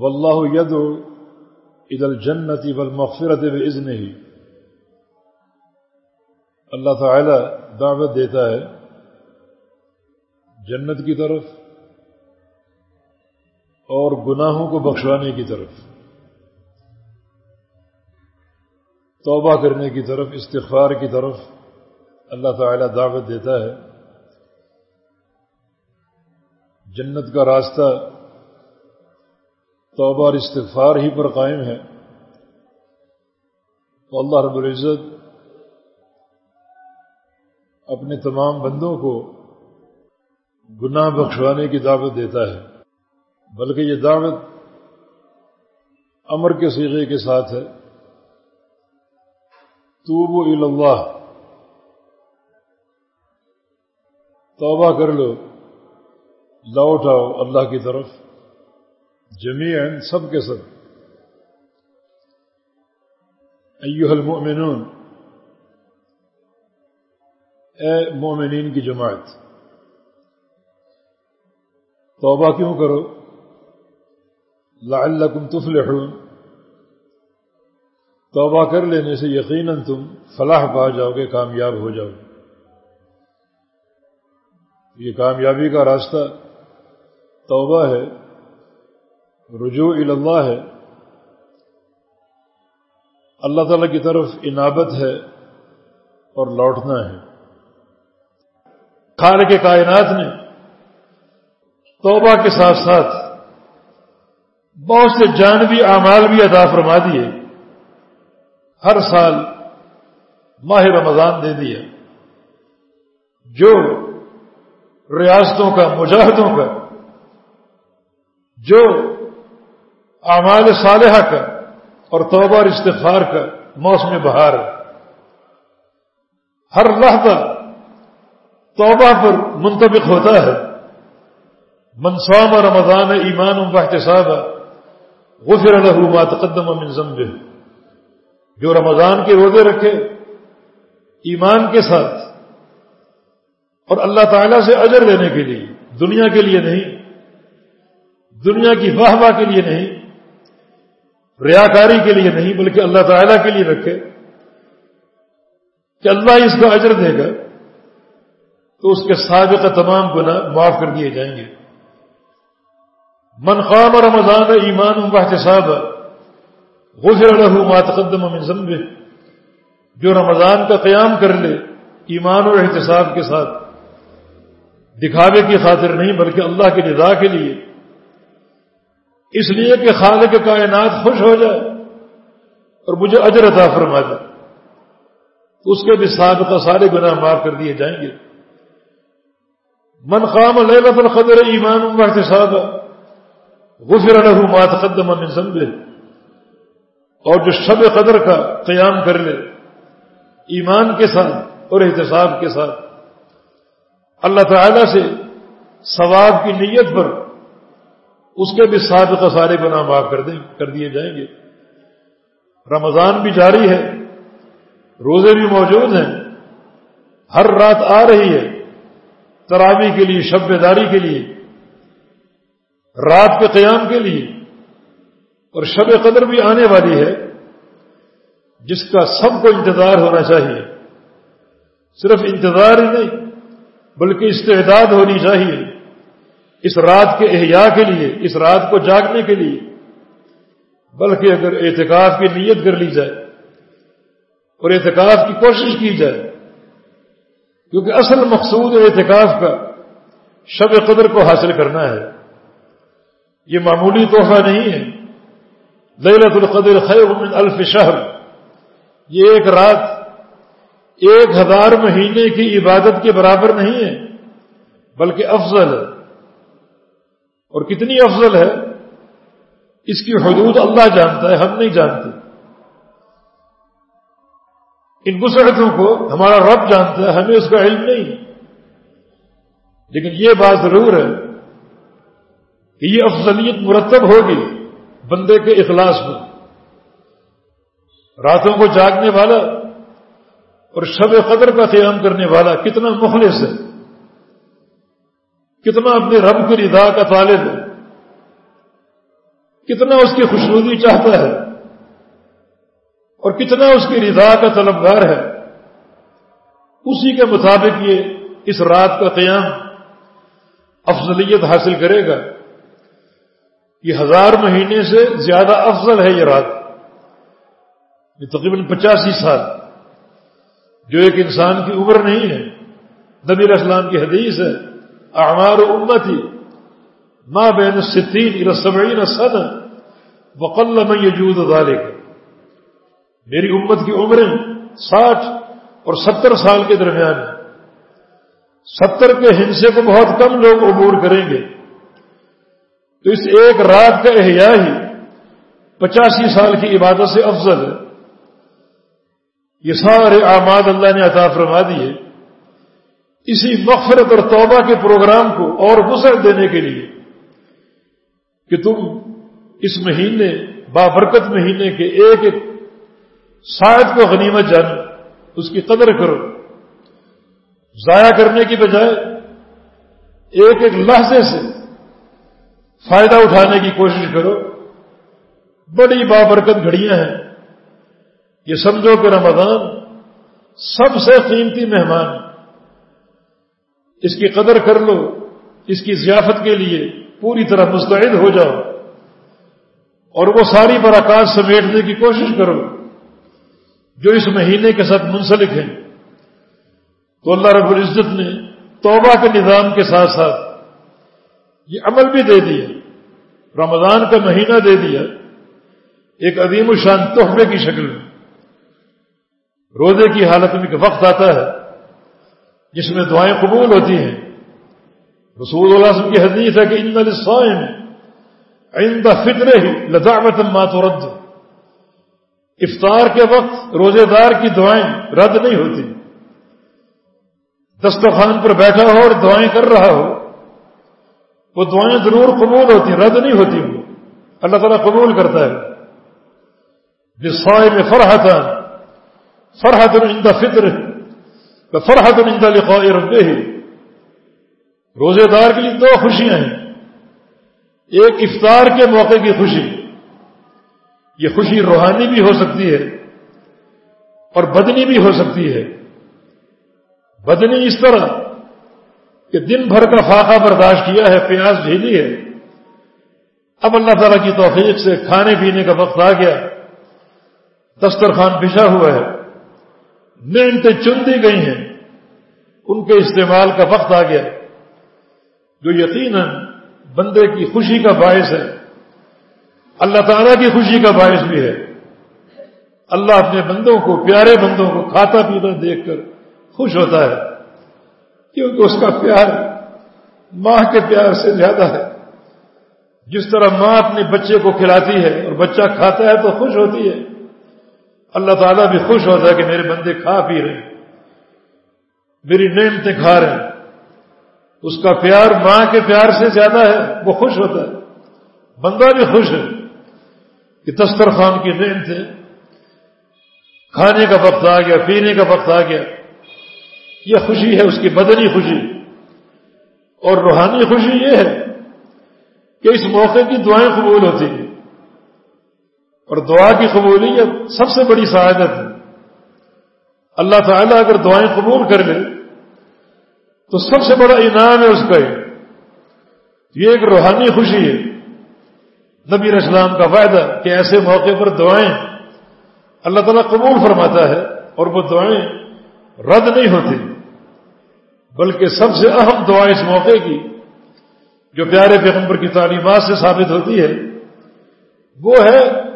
واللہ یدعو الى الجنت والمغفرت بإذنہ. ہی اللہ تعالی دعوت دیتا ہے جنت کی طرف اور گناہوں کو بخشوانے کی طرف، توبہ کرنے کی طرف، استغفار کی طرف اللہ تعالی دعوت دیتا ہے۔ جنت کا راستہ توبہ اور استغفار ہی پر قائم ہے۔ تو اللہ رب العزت اپنے تمام بندوں کو گناہ بخشوانے کی دعوت دیتا ہے۔ بلکہ یہ دعوت امر کے سیغے کے ساتھ ہے۔ توبو اللہ توبہ کر لو۔ لوٹ آؤ اللہ کی طرف۔ جمیعن سب کے سب۔ ایوہ المؤمنون، اے مومنین کی جماعت، توبہ کیوں کرو؟ لعلکم تفلحون۔ توبہ کر لینے سے یقیناً تم فلاح پا جاؤ گے، کامیاب ہو جاؤ یہ کامیابی کا راستہ توبہ ہے۔ رجوع اللہ ہے۔ اللہ تعالی کی طرف انابت ہے اور لوٹنا ہے۔ خال کے کائنات نے توبہ کے ساتھ ساتھ بہت سے جانبی اعمال بھی ادا فرما دیے۔ ہر سال ماہ رمضان دے دیا۔ جو ریاستوں کا، مجاہدوں کا، جو اعمال صالحہ کا اور توبہ اور استغفار کا موسم بہار۔ ہر لحظہ توبہ پر منطبق ہوتا ہے۔ منصوام رمضان ایمان و احتساب، غفر له ما تقدم من ذنبه۔ جو رمضان کے روزے رکھے، ایمان کے ساتھ۔ اور اللہ تعالی سے اجر لینے کے لیے، دنیا کے لیے نہیں، دنیا کی واہ واہ کے لیے نہیں۔ ریاکاری کے لیے نہیں، بلکہ اللہ تعالیٰ کے لیے رکھے کہ اللہ اس کو اجر دے گا، تو اس کے سابقہ تمام گناہ معاف کر دیے جائیں گے۔ من خام رمضان ایمان و احتساب غفر له ما تقدم من ذنبه، جو رمضان کا قیام کر لے ایمان اور احتساب کے ساتھ، دکھاوے کی خاطر نہیں، بلکہ اللہ کی رضا کے لیے اس لیے کہ خالق کائنات خوش ہو جائے اور مجھے اجر عطا فرما جائے تو اس کے بھی سابقہ سارے گناہ معاف کر دیے جائیں گے۔ من خام لیلت القدر ایمان و احتساب غفر له ما تقدم من ذنبه۔ اور جو شب قدر کا قیام کر لے، ایمان کے ساتھ اور احتساب کے ساتھ۔ اللہ تعالی سے ثواب کی نیت پر اس کے بھی سابقہ سارے گناہ معاف کر دیں کر دیے جائیں گے۔ رمضان بھی جاری ہے۔ روزے بھی موجود ہیں۔ ہر رات آ رہی ہے۔ تراوی کے لیے، شب داری کے لیے۔ رات کے قیام کے لیے۔ اور شب قدر بھی آنے والی ہے۔ جس کا سب کو انتظار ہونا چاہیے۔ صرف انتظار ہی نہیں، بلکہ استعداد ہونی چاہیے۔ اس رات کے احیاء کے لیے، اس رات کو جاگنے کے لیے، بلکہ اگر اعتکاف کی نیت کر لی جائے اور اعتکاف کی کوشش کی جائے، کیونکہ اصل مقصود اعتکاف کا شب قدر کو حاصل کرنا ہے۔ یہ معمولی تحفہ نہیں ہے۔ لیلت القدر خیر من الف شہر۔ یہ ایک رات، ایک ہزار مہینے کی عبادت کے برابر نہیں ہے، بلکہ افضل ہے۔ اور کتنی افضل ہے، اس کی حدود اللہ جانتا ہے، ہم نہیں جانتے۔ ان گسرتوں کو ہمارا رب جانتا ہے، ہمیں اس کا علم نہیں۔ لیکن یہ بات ضرور ہے کہ یہ افضلیت مرتب ہوگی بندے کے اخلاص میں راتوں کو جاگنے والا اور شب قدر کا قیام کرنے والا کتنا مخلص ہے۔ کتنا اپنے رب کی رضا کا طالب ہے، کتنا اس کی خوشنودی چاہتا ہے، اور کتنا اس کی رضا کا طلبگار ہے۔ اسی کے مطابق یہ اس رات کا قیام افضلیت حاصل کرے گا۔ یہ ہزار مہینے سے زیادہ افضل ہے یہ رات۔ یہ تقریباً پچاسی سال۔ جو ایک انسان کی عمر نہیں ہے، نبی اسلام کی حدیث ہے اعمار امتی ماں بین ستین رسمعین سن وقل میں یجود ذالک میری امت کی عمریں ساٹھ اور ستر سال کے درمیان ستر کے ہنسے کو بہت کم لوگ عبور کریں گے۔ تو اس ایک رات کا احیاء ہی پچاسی سال کی عبادت سے افضل ہے۔ یہ سارے آماد اللہ نے عطا فرما دیے۔ اسی مغفرت اور توبہ کے پروگرام کو اور وسعت دینے کے لیے کہ تم اس مہینے، بابرکت مہینے کے ایک ایک سائد کو غنیمت جانو اس کی قدر کرو۔ ضائع کرنے کی بجائے ایک ایک لحظے سے فائدہ اٹھانے کی کوشش کرو۔ بڑی بابرکت گھڑیاں ہیں۔ یہ سمجھو کہ رمضان سب سے قیمتی مہمان اس کی قدر کر لو، اس کی ضیافت کے لیے پوری طرح مستعد ہو جاؤ اور وہ ساری براکات سمیٹنے کی کوشش کرو جو اس مہینے کے ساتھ منسلک ہیں۔ تو اللہ رب العزت نے توبہ کے نظام کے ساتھ ساتھ یہ عمل بھی دے دیا، رمضان کا مہینہ دے دیا، ایک عظیم الشان تحفے کی شکل میں۔ روزے کی حالت میں ایک وقت آتا ہے جس میں دعائیں قبول ہوتی ہیں۔ رسول اللہ وسلم کی حدیث ہے کہ ان الصائم عند فطر ہی لداوت ماتورد افطار کے وقت روزے دار کی دعائیں رد نہیں ہوتی۔ دسترخوان پر بیٹھا ہو اور دعائیں کر رہا ہو، وہ دعائیں ضرور قبول ہوتی، رد نہیں ہوتی۔ وہ اللہ تعالیٰ قبول کرتا ہے۔ جس سوائے میں فرحت فرحت عند فطر فرحت عند لقاء ربه۔ روزے دار کے لیے دو خوشیاں ہیں۔ ایک افطار کے موقع کی خوشی۔ یہ خوشی روحانی بھی ہو سکتی ہے اور بدنی بھی ہو سکتی ہے۔ بدنی اس طرح کہ دن بھر کا فاقہ برداشت کیا ہے، پیاز جھیلی ہے۔ اب اللہ تعالیٰ کی توفیق سے کھانے پینے کا وقت آ گیا۔ دسترخوان بچھا ہوا ہے۔ نعمتیں چن دی گئی ہیں، ان کے استعمال کا وقت آ گیا۔ جو یقیناً بندے کی خوشی کا باعث ہے، اللہ تعالیٰ کی خوشی کا باعث بھی ہے۔ اللہ اپنے بندوں کو، پیارے بندوں کو کھاتا پیتا دیکھ کر خوش ہوتا ہے، کیونکہ اس کا پیار ماں کے پیار سے زیادہ ہے۔ جس طرح ماں اپنے بچے کو کھلاتی ہے اور بچہ کھاتا ہے تو خوش ہوتی ہے۔ اللہ تعالیٰ بھی خوش ہوتا ہے کہ میرے بندے کھا پی رہے ہیں۔ میری نعمتیں کھا رہے ہیں۔ اس کا پیار ماں کے پیار سے زیادہ ہے، وہ خوش ہوتا ہے۔ بندہ بھی خوش ہے کہ دسترخوان کی نعمتیں کھانے کا وقت آ گیا، پینے کا وقت آ گیا۔ یہ خوشی ہے، اس کی بدنی خوشی۔ اور روحانی خوشی یہ ہے کہ اس موقع کی دعائیں قبول ہوتی ہیں۔ اور دعا کی قبولیت سب سے بڑی سعادت ہے۔ اللہ تعالیٰ اگر دعائیں قبول کر لے، تو سب سے بڑا انعام ہے اس کا یہ۔ ایک روحانی خوشی ہے۔ نبی اسلام کا فائدہ کہ ایسے موقع پر دعائیں اللہ تعالیٰ قبول فرماتا ہے اور وہ دعائیں رد نہیں ہوتی، بلکہ سب سے اہم دعا اس موقع کی، جو پیارے پیغمبر کی تعلیمات سے ثابت ہوتی ہے، وہ ہے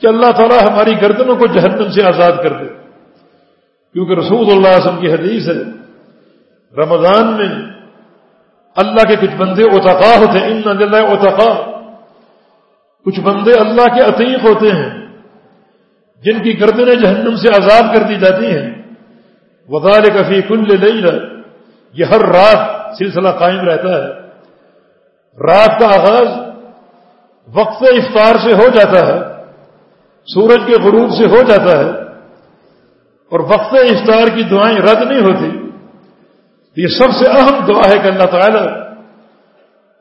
کہ اللہ تعالیٰ ہماری گردنوں کو جہنم سے آزاد کر دے۔ کیونکہ رسول اللہ علیہ وسلم کی حدیث ہے، رمضان میں اللہ کے کچھ بندے اوتقا ہوتے ہیں، ان اللہ اوتقا کچھ بندے اللہ کے عتیق ہوتے ہیں، جن کی گردنیں جہنم سے آزاد کر دی جاتی ہیں۔ وزال کفی کل لے یہ ہر رات سلسلہ قائم رہتا ہے۔ رات کا آغاز وقت افطار سے ہو جاتا ہے۔ سورج کے غروب سے ہو جاتا ہے اور وقت افطار کی دعائیں رد نہیں ہوتی۔ یہ سب سے اہم دعا ہے کہ اللہ تعالیٰ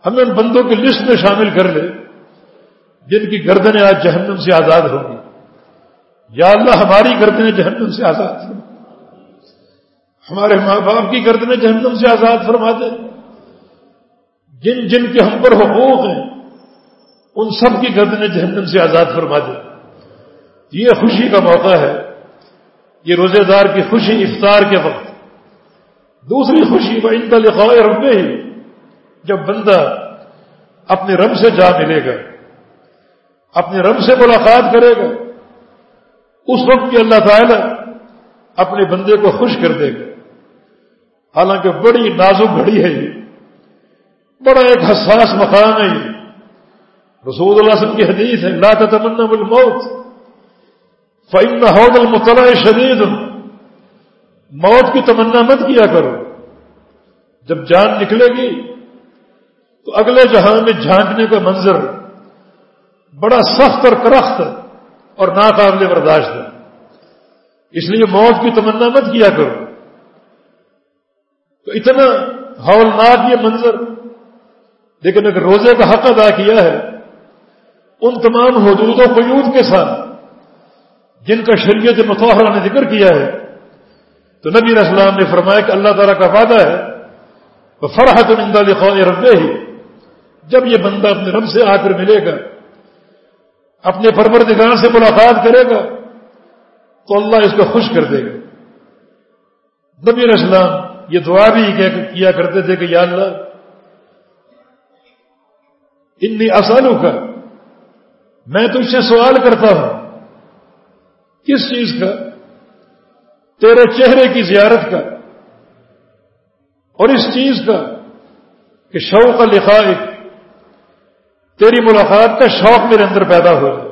ہمیں ان بندوں کی لسٹ میں شامل کر لے، جن کی گردنیں آج جہنم سے آزاد ہوں گی یا اللہ، ہماری گردنیں جہنم سے آزاد ہوں ہمارے ماں باپ کی گردنیں جہنم سے آزاد فرما دے۔ جن جن کے ہم پر حقوق ہیں، ان سب کی گردنیں جہنم سے آزاد فرما دے۔ یہ خوشی کا موقع ہے، یہ روزے دار کی خوشی افطار کے وقت۔ دوسری خوشی وہ ان کا لکھا ربے ہی جب بندہ اپنے رب سے جا ملے گا، اپنے رب سے ملاقات کرے گا، اس وقت کی اللہ تعالی اپنے بندے کو خوش کر دے گا۔ حالانکہ بڑی نازک گھڑی ہے یہ، بڑا ایک حساس مقام ہے یہ۔ رسول اللہ وسلم کی حدیث ہے، لا تمنا بالموت فإن حوض المطلع شدید موت کی تمنا مت کیا کرو۔ جب جان نکلے گی، تو اگلے جہاں میں جھانکنے کا منظر بڑا سخت اور کرخت اور ناقابل برداشت ہے۔ اس لیے موت کی تمنا مت کیا کرو۔ تو اتنا ہولناک یہ منظر، لیکن اگر روزے کا حق ادا کیا ہے، ان تمام حدود و قیود کے ساتھ جن کا شریعت متحرہ نے ذکر کیا ہے، تو نبی اسلام نے فرمایا کہ اللہ تعالیٰ کا وعدہ ہے وہ فرحت نندا لکھا ربے ہی جب یہ بندہ اپنے رب سے آ کر ملے گا، اپنے پروردگار سے ملاقات کرے گا، تو اللہ اس کو خوش کر دے گا۔ نبی اسلام یہ دعا بھی کیا کرتے تھے کہ یا اللہ، انی آسانوں کا میں تجھ سے سوال کرتا ہوں۔ کس چیز کا؟ تیرے چہرے کی زیارت کا۔ اور اس چیز کا کہ شوق کا لکھائق تیری ملاقات کا شوق میرے اندر پیدا ہو جائے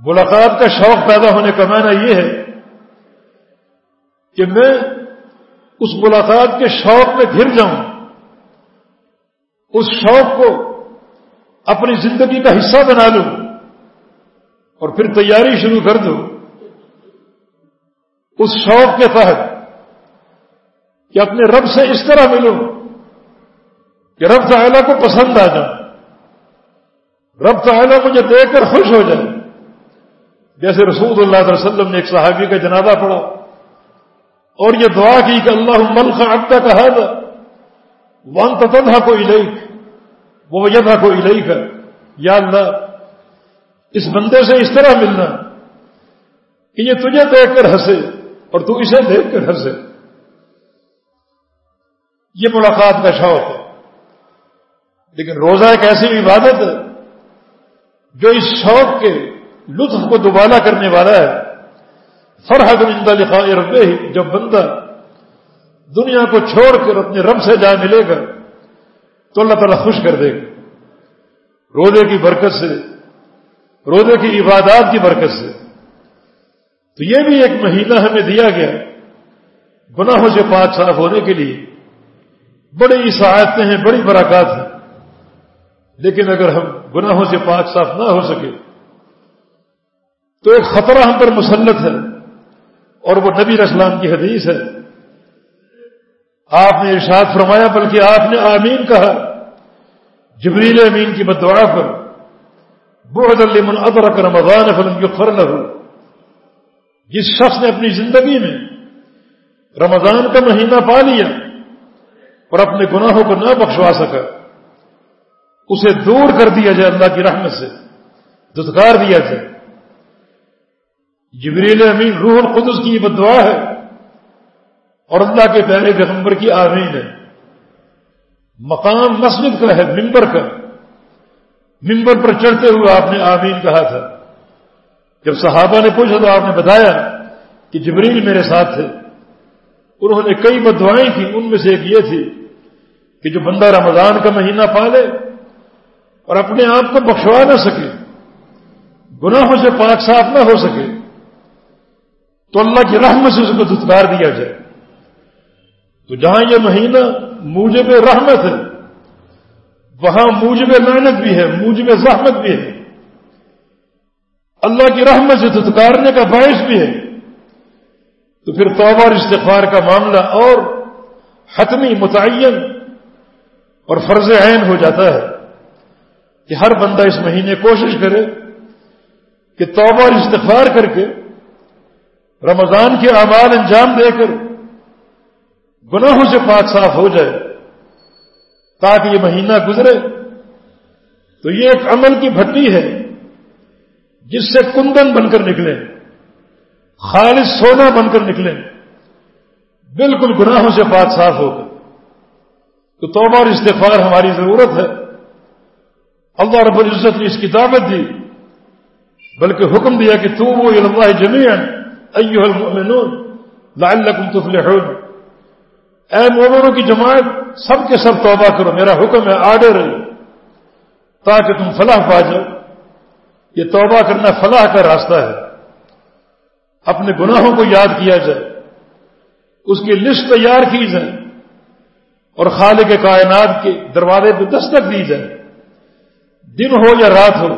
ملاقات کا شوق پیدا ہونے کا معنی یہ ہے کہ میں اس ملاقات کے شوق میں گھر جاؤں، اس شوق کو اپنی زندگی کا حصہ بنا لوں۔ اور پھر تیاری شروع کر دوں اس شوق کے تحت کہ اپنے رب سے اس طرح ملوں کہ رب تعالیٰ کو پسند آ جائے۔ رب تعالیٰ مجھے دیکھ کر خوش ہو جائے۔ جیسے رسول اللہ علیہ وسلم نے ایک صحابی کا جنازہ پڑھا اور یہ دعا کی کہ اللہ ملک کا کہا تھا ون تتھا کو علیک وہ یدھا کو الہی کا یا اللہ اس بندے سے اس طرح ملنا کہ یہ تجھے دیکھ کر ہنسے اور تو اسے دیکھ کر ہنسے۔ یہ ملاقات کا شوق ہے۔ لیکن روزہ ایک ایسی عبادت ہے جو اس شوق کے لطف کو دوبارہ کرنے والا ہے۔ فرحت مندہ لکھا ربے ہی جب بندہ دنیا کو چھوڑ کر اپنے رب سے جا ملے گا تو اللہ تعالیٰ خوش کر دے گا۔ روزے کی برکت سے روزے کی عبادات کی برکت سے۔ تو یہ بھی ایک مہینہ ہمیں دیا گیا گناہوں سے پاک صاف ہونے کے لیے۔ بڑی سعادتیں ہیں، بڑی براکات ہیں۔ لیکن اگر ہم گناہوں سے پاک صاف نہ ہو سکے، تو ایک خطرہ ہم پر مسلط ہے اور وہ نبی اسلام کی حدیث ہے۔ آپ نے ارشاد فرمایا، بلکہ آپ نے آمین کہا۔ جبریل امین کی بدعا پر بہت المن ادرک رمضان فلم جو فر ہو جس شخص نے اپنی زندگی میں رمضان کا مہینہ پا لیا اور اپنے گناہوں کو نہ بخشوا سکا، اسے دور کر دیا جائے اللہ کی رحمت سے دتکار دیا جائے۔ جبریل امین روح القدس کی یہ بدعا ہے اور اللہ کے پہلے پیغمبر کی آمین ہے۔ مقام مسجد کا ہے ممبر کا۔ ممبر پر چڑھتے ہوئے آپ نے آمین کہا تھا۔ جب صحابہ نے پوچھا تو آپ نے بتایا کہ جبریل میرے ساتھ تھے۔ انہوں نے کئی بدوائیں کی ان میں سے ایک یہ تھی کہ جو بندہ رمضان کا مہینہ پالے اور اپنے آپ کو بخشوا نہ سکے، گناہوں سے پاک صاف نہ ہو سکے، تو اللہ کی رحمت سے اس کو دتکار دیا جائے۔ تو جہاں یہ مہینہ موجب رحمت ہے وہاں موجب محنت بھی ہے موجب زحمت بھی ہے۔ اللہ کی رحمت سے دتکارنے کا باعث بھی ہے۔ تو پھر توبہ اور استغفار کا معاملہ اور حتمی، متعین اور فرض عین ہو جاتا ہے کہ ہر بندہ اس مہینے کوشش کرے کہ توبہ اور استغفار کر کے رمضان کے اعمال انجام دے کر گناہوں سے پاک صاف ہو جائے۔ تاکہ یہ مہینہ گزرے تو یہ ایک عمل کی بھٹی ہے جس سے کندن بن کر نکلیں خالص سونا بن کر نکلیں بالکل گناہوں سے پاک صاف ہو کر تو توبہ اور استغفار ہماری ضرورت ہے۔ اللہ رب العزت نے اس کی دعوت دی، بلکہ حکم دیا کہ تو وہ اللہ جمیع ایوہ المؤمنون لعلکم تفلحون۔ اے مومنوں کی جماعت، سب کے سب توبہ کرو، میرا حکم ہے آڈر ہے تاکہ تم فلاح پا جاؤ۔ یہ توبہ کرنا فلاح کا راستہ ہے۔ اپنے گناہوں کو یاد کیا جائے۔ اس کی لسٹ تیار کی جائے۔ اور خالق کائنات کے دروازے پہ دستک دی جائے۔ دن ہو یا رات ہو،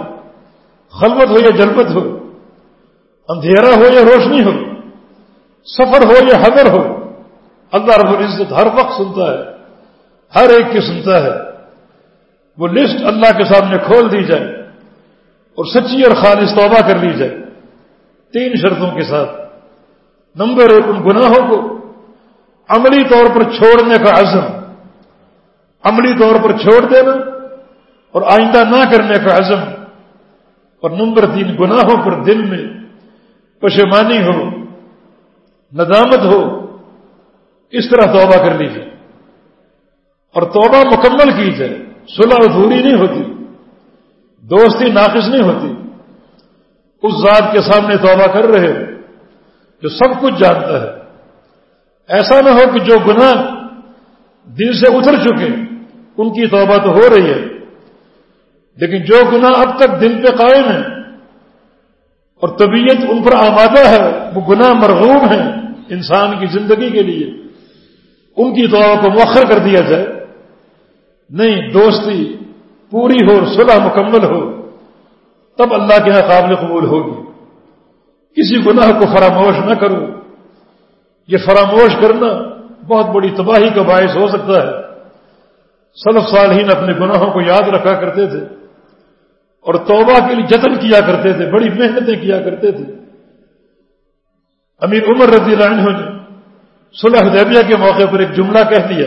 خلوت ہو یا جلبت ہو، اندھیرا ہو یا روشنی ہو، سفر ہو یا حضر ہو اللہ رب العزت ہر وقت سنتا ہے، ہر ایک کی سنتا ہے۔ وہ لسٹ اللہ کے سامنے کھول دی جائے اور سچی اور خالص توبہ کر لی جائے۔ تین شرطوں کے ساتھ۔ نمبر ایک، ان گناہوں کو عملی طور پر چھوڑنے کا عزم۔ عملی طور پر چھوڑ دینا اور آئندہ نہ کرنے کا عزم۔ اور نمبر تین، گناہوں پر دل میں پشیمانی ہو، ندامت ہو۔ اس طرح توبہ کر لیجیے اور توبہ مکمل کی جائے صلح ادھوری نہیں ہوتی۔ دوستی ناقص نہیں ہوتی۔ اس ذات کے سامنے توبہ کر رہے جو سب کچھ جانتا ہے۔ ایسا نہ ہو کہ جو گناہ دل سے اتر چکے، ان کی توبہ تو ہو رہی ہے۔ لیکن جو گناہ اب تک دل پہ قائم ہے اور طبیعت ان پر آمادہ ہے، وہ گناہ مرغوب ہیں انسان کی زندگی کے لیے۔ ان کی دعا کو مؤخر کر دیا جائے۔ نہیں، دوستی پوری ہو، صلح مکمل ہو، تب اللہ کے یہاں قابل قبول ہوگی۔ کسی گناہ کو فراموش نہ کرو۔ یہ فراموش کرنا بہت بڑی تباہی کا باعث ہو سکتا ہے۔ سلف صالحین اپنے گناہوں کو یاد رکھا کرتے تھے اور توبہ کے لیے جتن کیا کرتے تھے، بڑی محنتیں کیا کرتے تھے۔ امیر عمر رضی اللہ عنہ نے صلح حدیبیہ کے موقع پر ایک جملہ کہہ دیا۔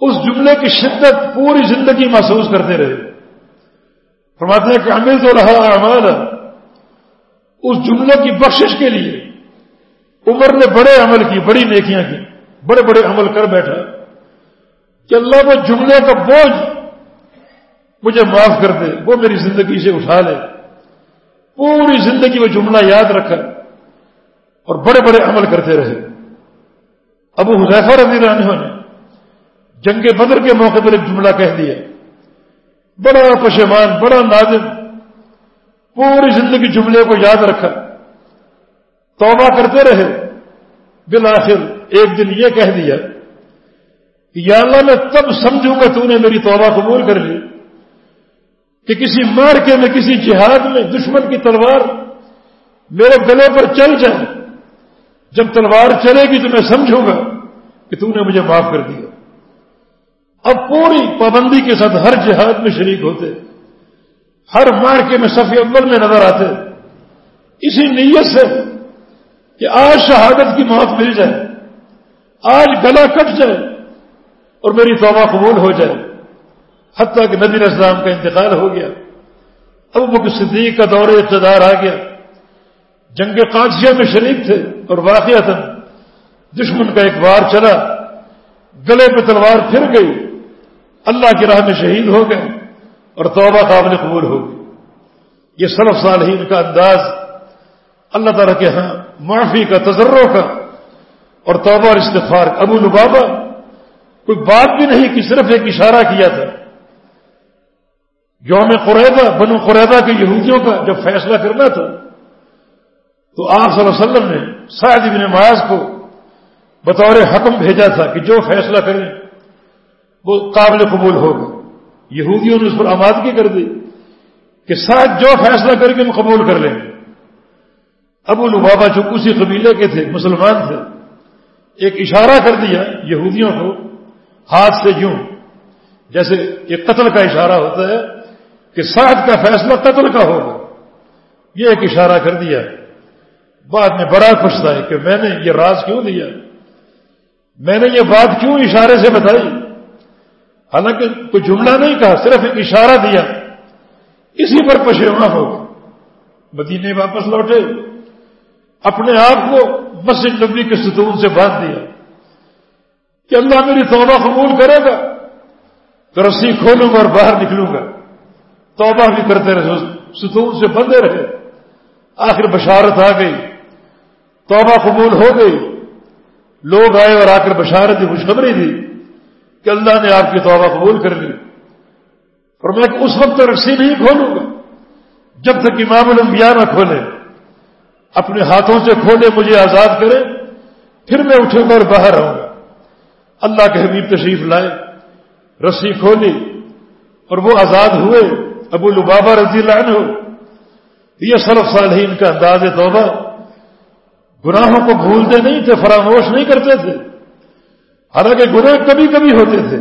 اس جملے کی شدت پوری زندگی محسوس کرتے رہے۔ فرماتے ہیں کہ امیر تو اعمال اس جملے کی بخشش کے لیے عمر نے بڑے عمل کی، بڑی نیکیاں کی، بڑے بڑے عمل کر بیٹھا۔ کہ اللہ وہ جملے کا بوجھ مجھے معاف کر دے، وہ میری زندگی سے اٹھا لے۔ پوری زندگی میں جملہ یاد رکھا اور بڑے بڑے عمل کرتے رہے۔ ابو حذیفہ رضی اللہ عنہ نے جنگ بدر کے موقع پر ایک جملہ کہہ دیا بڑا پشیمان، بڑا نازم پوری زندگی جملے کو یاد رکھا۔ توبہ کرتے رہے۔ بالآخر ایک دن یہ کہہ دیا کہ یا اللہ میں تب سمجھوں گا تو نے میری توبہ قبول کر لی کہ کسی مار کے میں، کسی جہاد میں دشمن کی تلوار میرے گلے پر چل جائے۔ جب تلوار چلے گی تو میں سمجھوں گا کہ تم نے مجھے معاف کر دیا۔ اب پوری پابندی کے ساتھ ہر جہاد میں شریک ہوتے، ہر مارکے میں صفی اول میں نظر آتے۔ اسی نیت سے کہ آج شہادت کی موت مل جائے، آج گلا کٹ جائے اور میری توبہ قبول ہو جائے۔ حتیٰ کہ نبی اسلام کا انتقال ہو گیا۔ اب وہ صدیق کا دور اقتدار آ گیا۔ جنگ قادسیہ میں شریک تھے اور واقعات دشمن کا ایک وار چلا، گلے پہ تلوار پھر گئی، اللہ کی راہ میں شہید ہو گئے اور توبہ قابل قبول ہو گئی۔ یہ سرف صالحین کا انداز اللہ تعالیٰ کے ہاں معافی کا تجروں کا اور توبہ اور استفار ابو لبابا کوئی بات بھی نہیں کہ صرف ایک اشارہ کیا تھا۔ یوم قریدہ بنو قریدہ کے یہودیوں کا جب فیصلہ کرنا تھا تو آپ صلی اللہ علیہ وسلم نے سعد بن معاذ کو بطور حکم بھیجا تھا کہ جو فیصلہ کریں، وہ قابل قبول ہوگا۔ یہودیوں نے اس پر آمادگی کر دی کہ سعد جو فیصلہ کر کے ہم قبول کر لیں۔ گے ابو لبابا جو اسی قبیلے کے تھے، مسلمان تھے، ایک اشارہ کر دیا یہودیوں کو، ہاتھ سے یوں۔ جیسے یہ قتل کا اشارہ ہوتا ہے کہ سعد کا فیصلہ قتل کا ہوگا۔ یہ ایک اشارہ کر دیا۔ بعد میں بڑا پوچھتا ہے کہ میں نے یہ راز کیوں دیا؟ میں نے یہ بات کیوں اشارے سے بتائی؟ حالانکہ کوئی جملہ نہیں کہا، صرف ایک اشارہ دیا۔ اسی پر پشیما ہو مدینے واپس لوٹے۔ اپنے آپ کو مسجد نبی کے ستون سے باندھ دیا۔ کہ اللہ میری توبہ قبول کرے گا، تو رسی کھولوں گا اور باہر نکلوں گا۔ توبہ بھی کرتے رہے، ستون سے بندے رہے۔ آخر بشارت آ گئی۔ توبہ قبول ہو گئی۔ لوگ آئے اور آ کر بشارت کی خوشخبری دی کہ اللہ نے آپ کی توبہ قبول کر لی۔ اور میں اس وقت رسی نہیں کھولوں گا۔ جب تک امام الانبیاء نہ کھولے، اپنے ہاتھوں سے کھولے، مجھے آزاد کرے، پھر میں اٹھوں گا اور باہر آؤں۔ گا اللہ کے حبیب تشریف لائے، رسی کھولی اور وہ آزاد ہوئے۔ ابو البابا رضی اللہ عنہ، یہ سرف صالحین کا انداز توبہ۔ گناہوں کو بھولتے نہیں تھے، فراموش نہیں کرتے تھے۔ حالانکہ گناہ کبھی کبھی ہوتے تھے،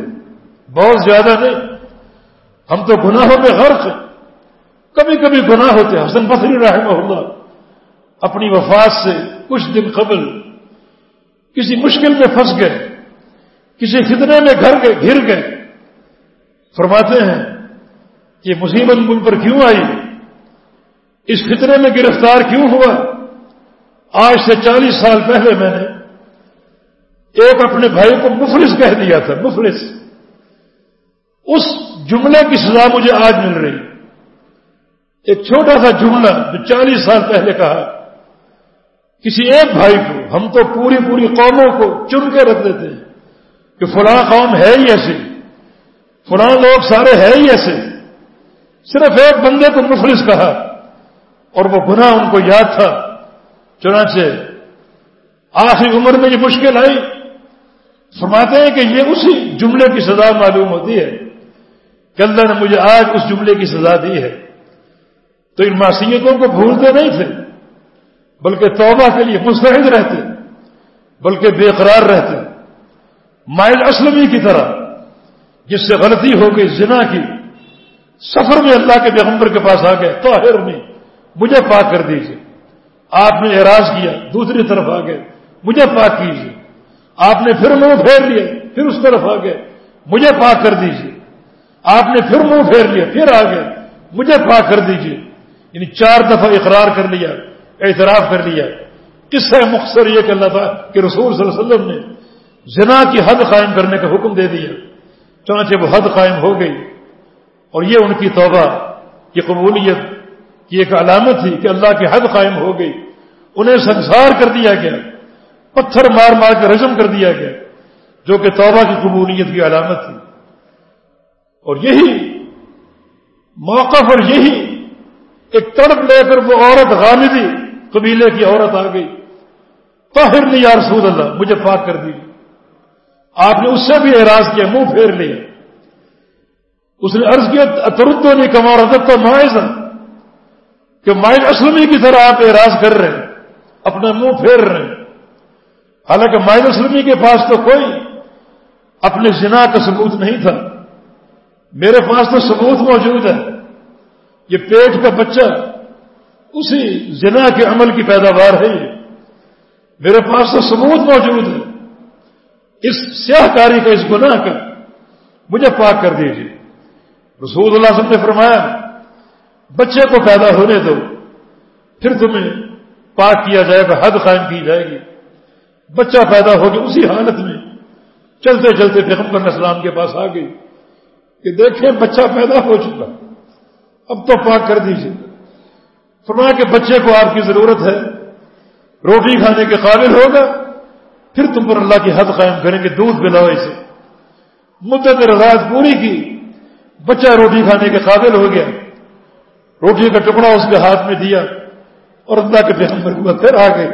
بہت زیادہ نہیں۔ ہم تو گناہوں میں غرق ہیں۔ کبھی کبھی گناہ ہوتے حسن بصری رحمہ اللہ اپنی وفات سے کچھ دن قبل کسی مشکل میں پھنس گئے، کسی فتنے میں گھر گئے گر گئے۔ فرماتے ہیں کہ مصیبت مل پر کیوں آئی؟ اس فتنے میں گرفتار کیوں ہوا؟ آج سے چالیس سال پہلے میں نے ایک اپنے بھائی کو مفلس کہہ دیا تھا، مفلس۔ اس جملے کی سزا مجھے آج مل رہی۔ ایک چھوٹا سا جملہ جو چالیس سال پہلے کہا، کسی ایک بھائی کو، ہم تو پوری پوری قوموں کو چن کے رکھ دیتے ہیں کہ فلاں قوم ہے ہی ایسے فلاں لوگ سارے ہے ہی ایسے۔ صرف ایک بندے کو مفلس کہا اور وہ گناہ ان کو یاد تھا۔ چنانچہ آخری عمر میں یہ مشکل آئی۔ فرماتے ہیں کہ یہ اسی جملے کی سزا معلوم ہوتی ہے کہ اللہ نے مجھے آج اس جملے کی سزا دی ہے۔ تو ان معصیتوں کو بھولتے نہیں تھے، بلکہ توبہ کے لیے مستحد رہتے، بلکہ بے قرار رہتے۔ مائل اسلمی کی طرح، جس سے غلطی ہو گئی، زنا کی، سفر میں اللہ کے پیغمبر کے پاس آ گئے تو مجھے پاک کر دیجیے آپ نے اعراض کیا، دوسری طرف آ گئے، مجھے پاک کیجیے۔ آپ نے پھر منہ پھیر لیا، پھر اس طرف آ گئے، مجھے پاک کر دیجیے۔ آپ نے پھر منہ پھیر لیا، پھر آ گئے، مجھے پاک کر دیجیے۔ یعنی چار دفعہ اقرار کر لیا، اعتراف کر لیا۔ کس سے مختصر یہ کہ اللہ تھا کہ رسول صلی اللہ علیہ وسلم نے زنا کی حد قائم کرنے کا حکم دے دیا، چنانچہ وہ حد قائم ہو گئی اور یہ ان کی توبہ کی قبولیت کی ایک علامت تھی کہ اللہ کی حد قائم ہو گئی۔ انہیں سنسار کر دیا گیا۔ پتھر مار مار کے رجم کر دیا گیا۔ جو کہ توبہ کی قبولیت کی علامت تھی۔ اور یہی موقع پر یہی ایک تڑپ لے کر وہ عورت غامدی قبیلے کی عورت آ گئی۔ طاہر نہیں یا رسول اللہ، مجھے پاک کر دی آپ نے اس سے بھی اعراض کیا، منہ پھیر لیا۔ اس نے عرض کیا تردو نہیں کما رہا تو کہ مائل اسلمی کی طرح آپ اعراض کر رہے ہیں، اپنا منہ پھیر رہے ہیں۔ حالانکہ مائل اسلمی کے پاس تو کوئی اپنے زنا کا ثبوت نہیں تھا۔ میرے پاس تو ثبوت موجود ہے۔ یہ پیٹ کا بچہ اسی زنا کے عمل کی پیداوار ہے یہ۔ میرے پاس تو ثبوت موجود ہے۔ اس سیاہ کاری کا اس گناہ کا مجھے پاک کر دیجیے رسول اللہ وسلم نے فرمایا بچے کو پیدا ہونے دو۔ پھر تمہیں پاک کیا جائے گا حد قائم کی جائے گی۔ بچہ پیدا ہو گیا اسی حالت میں چلتے چلتے پیغمبر اسلام کے پاس آ گئی کہ دیکھیں بچہ پیدا ہو چکا۔ اب تو پاک کر دیجیے فرمایا کہ بچے کو آپ کی ضرورت ہے۔ روٹی کھانے کے قابل ہوگا۔ پھر تم پر اللہ کی حد قائم کریں گے، دودھ پلاؤ اسے۔ مدت رضاعت پوری کی۔ بچہ روٹی کھانے کے قابل ہو گیا۔ روٹی کا ٹکڑا اس کے ہاتھ میں دیا اور اللہ کے پیغمبر کو پھر آ گئے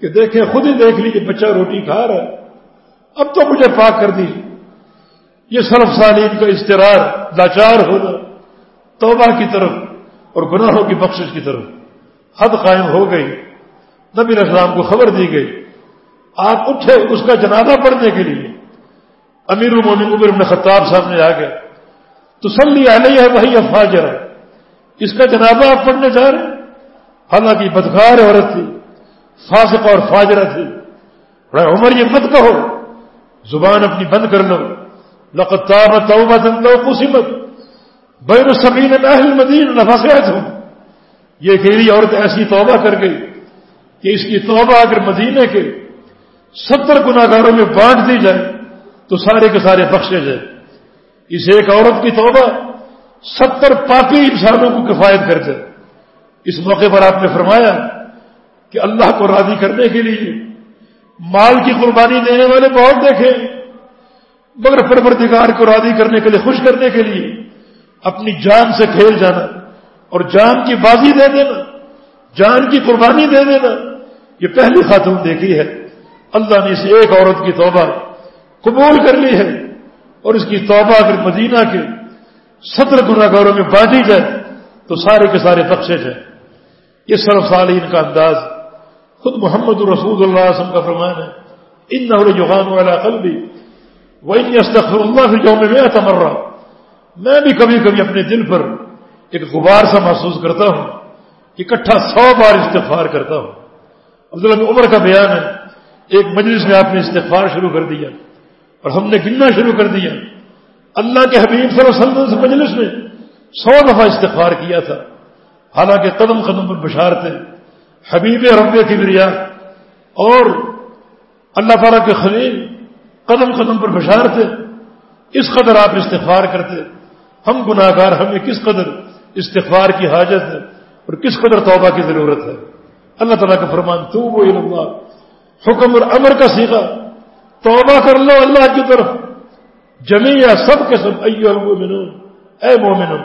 کہ دیکھیں، خود ہی دیکھ لیجیے بچہ روٹی کھا رہا ہے۔ اب تو مجھے پاک کر دیجیے یہ سرف سالین کا اشترار لاچار ہونا، توبہ کی طرف اور گناہوں کی بخشش کی طرف حد قائم ہو گئی۔ نبی اسلام کو خبر دی گئی۔ آپ اٹھے اس کا جنازہ پڑھنے کے لیے۔ امیر المومن عمر ابن خطاب سامنے آ گئے۔ تو سلی علیہ ہے وہی افواجر اس کا جنابہ آپ پڑھنے جا رہے ہیں؟ حالانکہ بدکار عورت تھی، فاسق اور فاجرہ تھی۔ عمر یہ مت کہو، زبان اپنی بند کر لو۔ لقتاب توبہ لو قسمت۔ بین السبین اہل مدین نفاسیات ہوں۔ یہ اکیلی عورت ایسی توبہ کر گئی کہ اس کی توبہ اگر مدینے کے ستر گناگاروں میں بانٹ دی جائے تو سارے کے سارے بخشے جائے۔ اس ایک عورت کی توبہ ستر پاپی انسانوں کو کفایت کر دے۔ اس موقع پر آپ نے فرمایا کہ اللہ کو راضی کرنے کے لیے مال کی قربانی دینے والے بہت دیکھے، مگر پروردگار کو راضی کرنے کے لیے، خوش کرنے کے لیے اپنی جان سے کھیل جانا اور جان کی بازی دے دینا، جان کی قربانی دے دینا، یہ پہلی خاتون دیکھی ہے۔ اللہ نے اس ایک عورت کی توبہ قبول کر لی ہے اور اس کی توبہ اگر مدینہ کے ستر گناگاروں میں بانٹی جائے تو سارے کے سارے بخشے جائیں۔ یہ سرف سالین کا انداز۔ خود محمد رسول اللہ علیہ وسلم کا فرمان ہے۔ ان نہ جوان والا قلبی وہ استخر اللہ جو میں تمر رہا میں بھی کبھی کبھی اپنے دل پر ایک غبار سا محسوس کرتا ہوں۔ اکٹھا سو بار استغفار کرتا ہوں۔ عبداللہ عمر کا بیان ہے۔ ایک مجلس میں آپ نے استغفار شروع کر دیا اور ہم نے گننا شروع کر دیا۔ اللہ کے حبیب صلی اللہ علیہ وسلم سے مجلس میں سو دفعہ استغفار کیا تھا۔ حالانکہ قدم قدم پر بشارتیں حبیب رب کی بریا اور اللہ تعالیٰ کے خلیل قدم قدم پر بشارتیں اس قدر آپ استغفار کرتے ہم گناہ گار ہمیں کس قدر استغفار کی حاجت ہے اور کس قدر توبہ کی ضرورت ہے۔ اللہ تعالیٰ کا فرمان تو وہ اللہ۔ حکم اور امر کا سیکھا توبہ کر لو اللہ کی طرف۔ جمی یا سب کے سب ایو المؤمنون. اے مومنون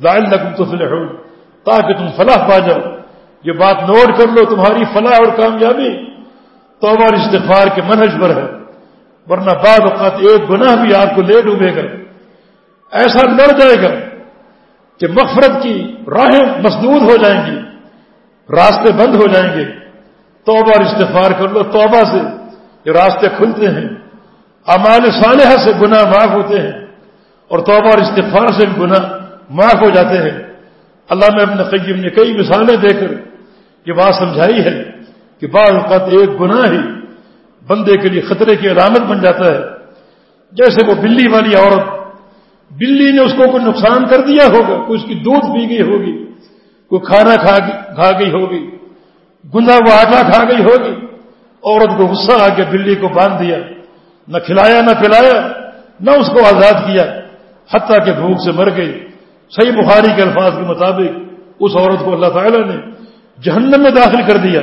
لعلکم تفلحون. تاکہ تم فلاح پا جاؤ یہ بات نوٹ کر لو، تمہاری فلاح اور کامیابی. توبہ اور استغفار کے منہج پر ہے. ورنہ بعض اوقات ایک گناہ بھی آپ کو لے ڈوبے گا. ایسا لڑ جائے گا کہ مغفرت کی راہیں مسدود ہو جائیں گی، راستے بند ہو جائیں گے. توبہ اور استغفار کر لو، توبہ سے یہ راستے کھلتے ہیں. امال صالحہ سے گناہ معاف ہوتے ہیں اور توبہ اور استغفار سے بھی گناہ معاف ہو جاتے ہیں۔ اللہ میں اپنے قیم نے کئی مثالیں دے کر یہ بات سمجھائی ہے کہ بعض اوقات ایک گناہ ہی بندے کے لیے خطرے کی علامت بن جاتا ہے۔ جیسے وہ بلی والی عورت، بلی نے اس کو کوئی نقصان کر دیا ہوگا، کوئی اس کی دودھ پی گئی ہوگی، کوئی کھانا کھا گئی ہوگی گندا وہ آٹا کھا گئی ہوگی، عورت کو غصہ آ کے بلی کو باندھ دیا۔ نہ کھلایا، نہ پلایا، نہ اس کو آزاد کیا، حتیٰ کہ بھوک سے مر گئی۔ صحیح بخاری کے الفاظ کے مطابق اس عورت کو اللہ تعالیٰ نے جہنم میں داخل کر دیا۔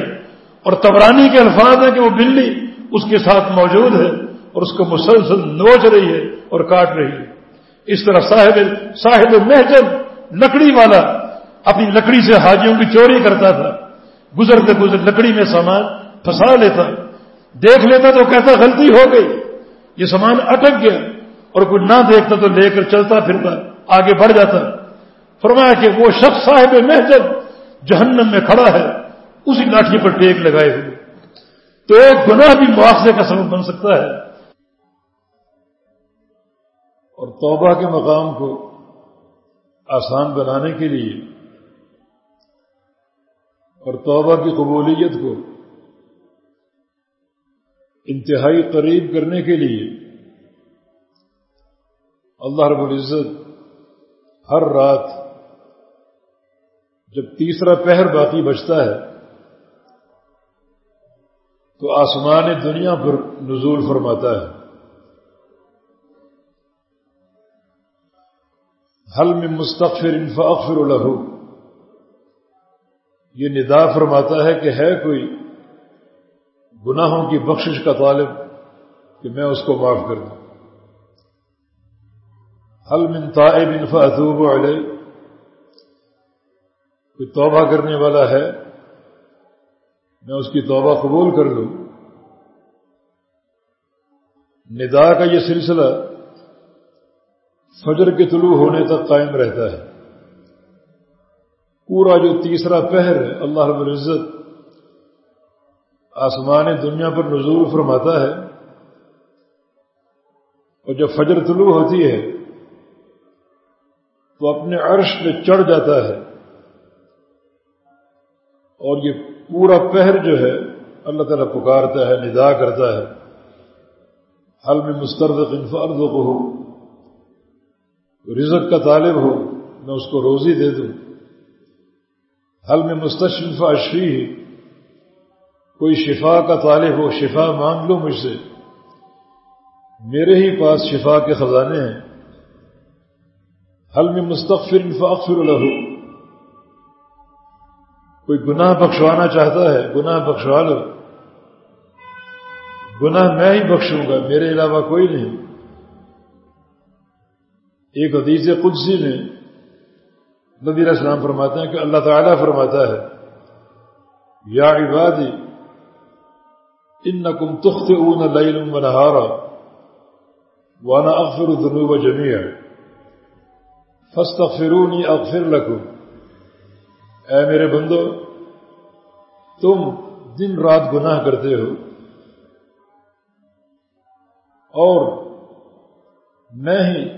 اور تبرانی کے الفاظ ہیں کہ وہ بلی اس کے ساتھ موجود ہے اور اس کو مسلسل نوچ رہی ہے اور کاٹ رہی ہے۔ اس طرح صاحب صاحب محجب لکڑی والا اپنی لکڑی سے حاجیوں کی چوری کرتا تھا۔ گزرتے گزر لکڑی میں سامان پھنسا لیتا، دیکھ لیتا تو کہتا غلطی ہو گئی۔ یہ سامان اٹک گیا اور کوئی نہ دیکھتا تو لے کر چلتا پھرتا آگے بڑھ جاتا۔ فرمایا کہ وہ شخص صاحب محجب جہنم میں کھڑا ہے، اسی لاٹھی پر ٹیک لگائے ہوئے۔ تو ایک گناہ بھی مواخذے کا سبب بن سکتا ہے۔ اور توبہ کے مقام کو آسان بنانے کے لیے اور توبہ کی قبولیت کو انتہائی قریب کرنے کے لیے اللہ رب العزت ہر رات جب تیسرا پہر باقی بچتا ہے تو آسمان دنیا پر نزول فرماتا ہے۔ حل میں مستقفر انفاخر الہو یہ ندا فرماتا ہے کہ ہے کوئی گناہوں کی بخشش کا طالب کہ میں اس کو معاف کر دوں۔ حل من طائب انفا علیہ؟ کوئی توبہ کرنے والا ہے؟ میں اس کی توبہ قبول کر لوں۔ ندا کا یہ سلسلہ فجر کے طلوع ہونے تک قائم رہتا ہے۔ پورا جو تیسرا پہر ہے، اللہ رب العزت آسمان دنیا پر نزول فرماتا ہے اور جب فجر طلوع ہوتی ہے تو اپنے عرش پہ چڑھ جاتا ہے اور یہ پورا پہر جو ہے اللہ تعالیٰ پکارتا ہے، ندا کرتا ہے۔ حل میں مسترد انفرد کو ہو رزق کا طالب ہو میں اس کو روزی دے دوں۔ حل میں مستشف اشفی کوئی شفا کا طالب ہو، شفا مانگ لو مجھ سے۔ میرے ہی پاس شفا کے خزانے ہیں۔ حل میں مستقفر فاخر الہو کوئی گناہ بخشوانا چاہتا ہے، گناہ بخشوا لو۔ گناہ میں ہی بخشوں گا، میرے علاوہ کوئی نہیں۔ ایک حدیث قدسی میں نبی اسلام فرماتے ہیں کہ اللہ تعالیٰ فرماتا ہے، یا عبادی ان نقم تخت اون لئی نہارا وانا اغفر الذنوب جميعا. فاستغفروني اغفر لكم. اے میرے بندو، تم دن رات گناہ کرتے ہو اور میں ہی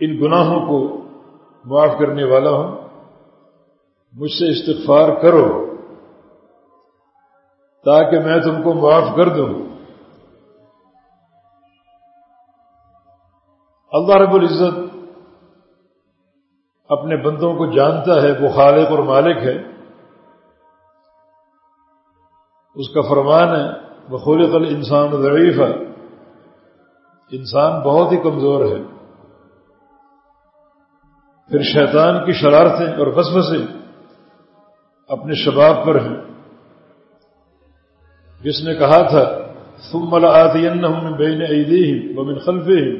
ان گناہوں کو معاف کرنے والا ہوں۔ مجھ سے استغفار کرو۔ تاکہ میں تم کو معاف کر دوں۔ اللہ رب العزت اپنے بندوں کو جانتا ہے، وہ خالق اور مالک ہے۔ اس کا فرمان ہے، وہ خلق الانسان ضعیف ہے انسان بہت ہی کمزور ہے۔ پھر شیطان کی شرارتیں اور وسوسے اپنے شباب پر ہیں۔ جس نے کہا تھا، ثم لآتینہم بین ایدیہم ومن خلفہم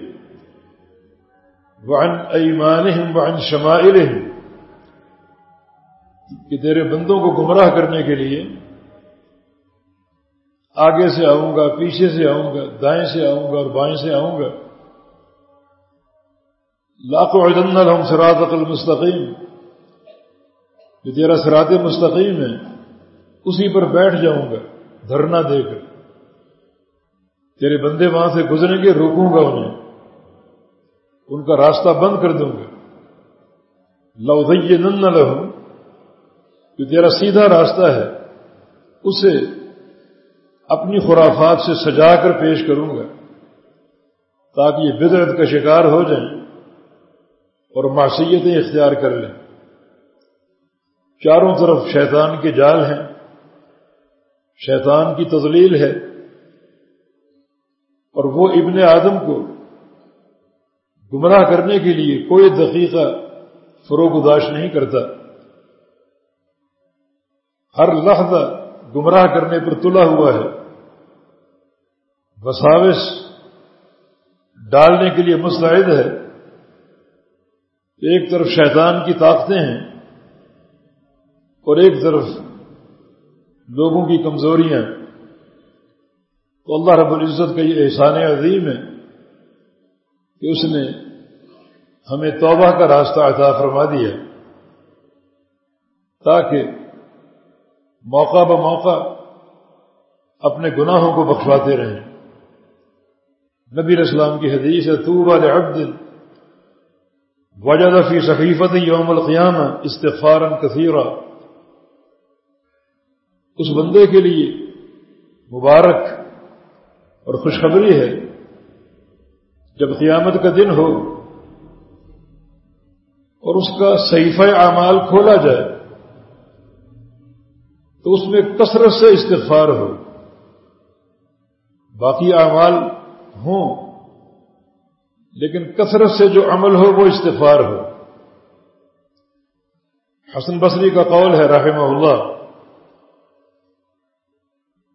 وعن ایمانہم وعن شمائلہم، کہ تیرے بندوں کو گمراہ کرنے کے لیے آگے سے آؤں گا، پیچھے سے آؤں گا، دائیں سے آؤں گا اور بائیں سے آؤں گا۔ لاکھوں عدن الحم سرات المستقیم جو تیرا سرات مستقیم ہے، اسی پر بیٹھ جاؤں گا۔ دھرنا دے کر تیرے بندے وہاں سے گزریں گے، روکوں گا انہیں۔ ان کا راستہ بند کر دوں گا۔ لودی نن نہ لہوں جو تیرا سیدھا راستہ ہے، اسے اپنی خرافات سے سجا کر پیش کروں گا، تاکہ یہ بدرت کا شکار ہو جائیں اور معصیتیں اختیار کر لیں۔ چاروں طرف شیطان کے جال ہیں۔ شیطان کی تزلیل ہے اور وہ ابن آدم کو گمراہ کرنے کے لیے کوئی دقیقہ فروغ اداش نہیں کرتا۔ ہر لحظہ گمراہ کرنے پر تلا ہوا ہے۔ وساوس ڈالنے کے لیے مستعد ہے۔ ایک طرف شیطان کی طاقتیں ہیں اور ایک طرف لوگوں کی کمزوریاں تو اللہ رب العزت کا یہ احسان عظیم ہے کہ اس نے ہمیں توبہ کا راستہ عطا فرما دیا تاکہ موقع ب موقع اپنے گناہوں کو بخشواتے رہیں۔ نبی اسلام کی حدیث ہے تو والے عبد وجد فی صحیفت یوم القیامہ استفارا کثیرہ اس بندے کے لیے مبارک اور خوشخبری ہے جب قیامت کا دن ہو اور اس کا صحیفہ اعمال کھولا جائے تو اس میں کثرت سے استغفار ہو، باقی اعمال ہوں، لیکن کثرت سے جو عمل ہو وہ استغفار ہو۔ حسن بصری کا قول ہے رحمہ اللہ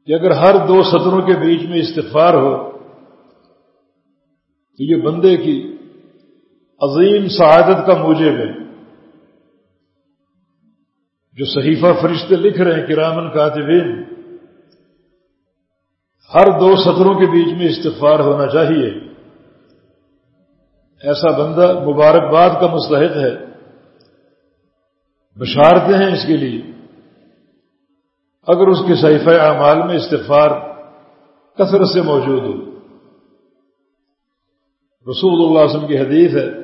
کہ اگر ہر دو سطروں کے بیچ میں استغفار ہو، تو یہ بندے کی عظیم سعادت کا موجب ہے۔ جو صحیفہ فرشتے لکھ رہے ہیں کرامن کاتبین، ہر دو سطروں کے بیچ میں استغفار ہونا چاہیے۔ ایسا بندہ مبارکباد کا مستحق ہے۔ بشارتے ہیں اس کے لیے۔ اگر اس کے صحیفہ اعمال میں استغفار کثرت سے موجود ہو۔ رسول اللہ علیہ وسلم کی حدیث ہے،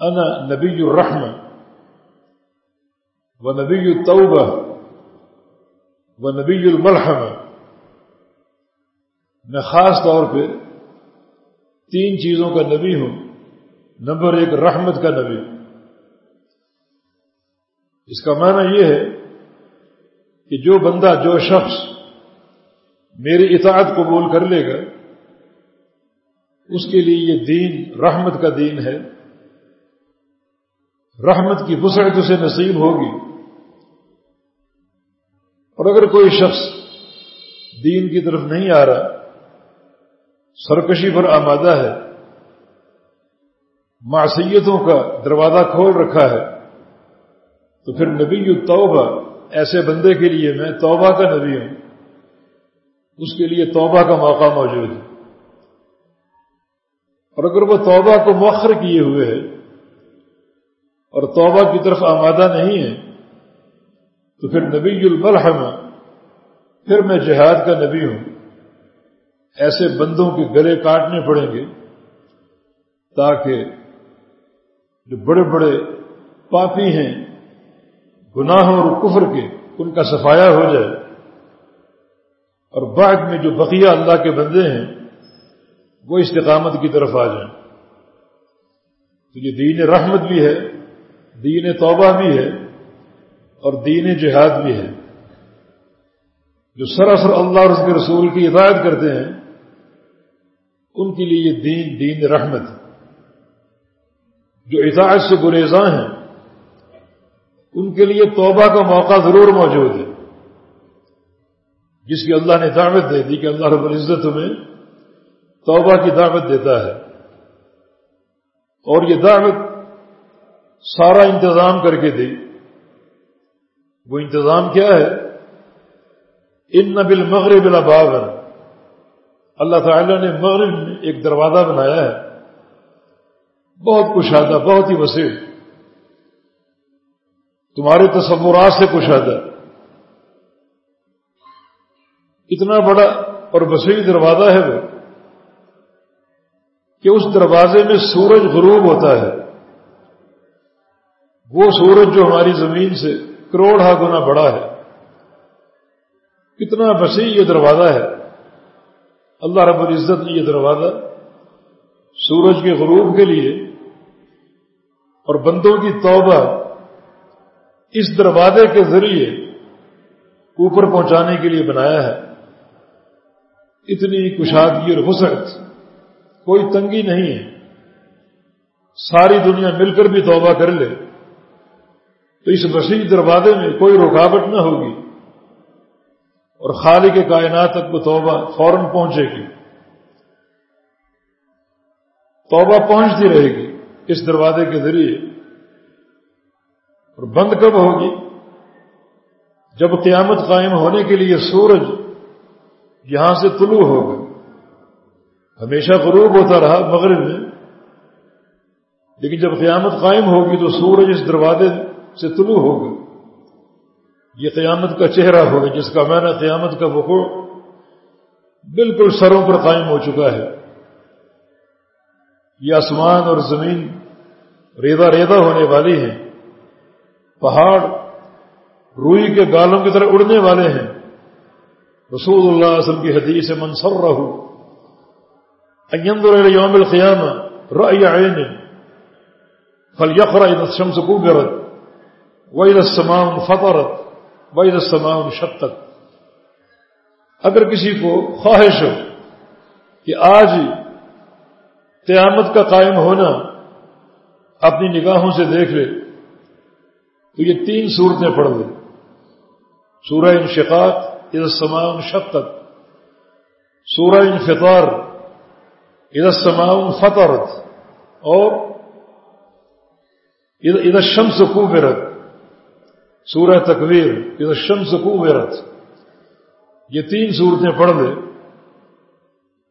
انا نبی الرحم و نبی التوبہ و نبی الملحم میں خاص طور پہ تین چیزوں کا نبی ہوں۔ نمبر ایک، رحمت کا نبی۔ اس کا معنی یہ ہے کہ جو بندہ، جو شخص میری اطاعت قبول کر لے گا، اس کے لیے یہ دین رحمت کا دین ہے۔ رحمت کی وسعت اسے نصیب ہوگی۔ اور اگر کوئی شخص دین کی طرف نہیں آ رہا، سرکشی پر آمادہ ہے، معصیتوں کا دروازہ کھول رکھا ہے، تو پھر نبی توبہ ایسے بندے کے لیے میں توبہ کا نبی ہوں، اس کے لیے توبہ کا موقع موجود ہے۔ اور اگر وہ توبہ کو مؤخر کیے ہوئے ہے اور توبہ کی طرف آمادہ نہیں ہے، تو پھر نبی الملحم پھر میں جہاد کا نبی ہوں۔ ایسے بندوں کے گلے کاٹنے پڑیں گے تاکہ جو بڑے بڑے پاپی ہیں گناہوں اور کفر کے ان کا صفایا ہو جائے۔ اور بعد میں جو بقیہ اللہ کے بندے ہیں، وہ استقامت کی طرف آ جائیں۔ تو یہ دین رحمت بھی ہے، دین توبہ بھی ہے، اور دین جہاد بھی ہے۔ جو سراسر اللہ اور اس کے رسول کی ہدایت کرتے ہیں، ان کے لیے یہ دین دین رحمت۔ جو اطاعت سے گریزاں ہیں ان کے لیے توبہ کا موقع ضرور موجود ہے۔ جس کی اللہ نے دعوت دے دی کہ اللہ رب العزت میں توبہ کی دعوت دیتا ہے۔ اور یہ دعوت سارا انتظام کر کے دی۔ وہ انتظام کیا ہے؟ ان نبل مغرب بلا اللہ تعالی نے مغرب میں ایک دروازہ بنایا ہے۔ بہت کشادہ، بہت ہی وسیع۔ تمہارے تصورات سے کشادہ اتنا بڑا اور وسیع دروازہ ہے وہ کہ اس دروازے میں سورج غروب ہوتا ہے۔ وہ سورج جو ہماری زمین سے کروڑا گنا بڑا ہے۔ کتنا وسیع یہ دروازہ ہے۔ اللہ رب العزت نے یہ دروازہ سورج کے غروب کے لیے اور بندوں کی توبہ اس دروازے کے ذریعے اوپر پہنچانے کے لیے بنایا ہے۔ اتنی کشادگی اور وسعت کوئی تنگی نہیں ہے۔ ساری دنیا مل کر بھی توبہ کر لے۔ تو اس وسیع دروازے میں کوئی رکاوٹ نہ ہوگی۔ اور خالی کے کائنات تک وہ توبہ فوراً پہنچے گی۔ توبہ پہنچتی رہے گی۔ اس دروازے کے ذریعے اور بند کب ہوگی؟ جب قیامت قائم ہونے کے لیے سورج یہاں سے طلوع ہوگا۔ ہمیشہ غروب ہوتا رہا مغرب میں، لیکن جب قیامت قائم ہوگی تو سورج اس دروازے سے طلوع ہوگا۔ یہ قیامت کا چہرہ ہوگا، جس کا معنی قیامت کا وقوع بالکل سروں پر قائم ہو چکا ہے۔ یہ آسمان اور زمین ریدا ریدا ہونے والی ہیں۔ پہاڑ روئی کے گالوں کی طرح اڑنے والے ہیں۔ رسول اللہ علیہ وسلم کی حدیث منصر رہو انظر الى يوم القيامة رأي عين فليقرأ الشمس كبرت وإذا السماء انفطرت وإذا السماء انشقت اگر کسی کو خواہش ہو کہ آج قیامت کا قائم ہونا اپنی نگاہوں سے دیکھ لے تو یہ تین صورتیں پڑھ لیں۔ سورہ انشقاق اذا السماء انشقت۔ سورہ انفطار اذا السماء انفطرت۔ اور اذا الشمس کوبرت سورہ تکویر اذا الشمس کوبرت یہ تین صورتیں پڑھ لے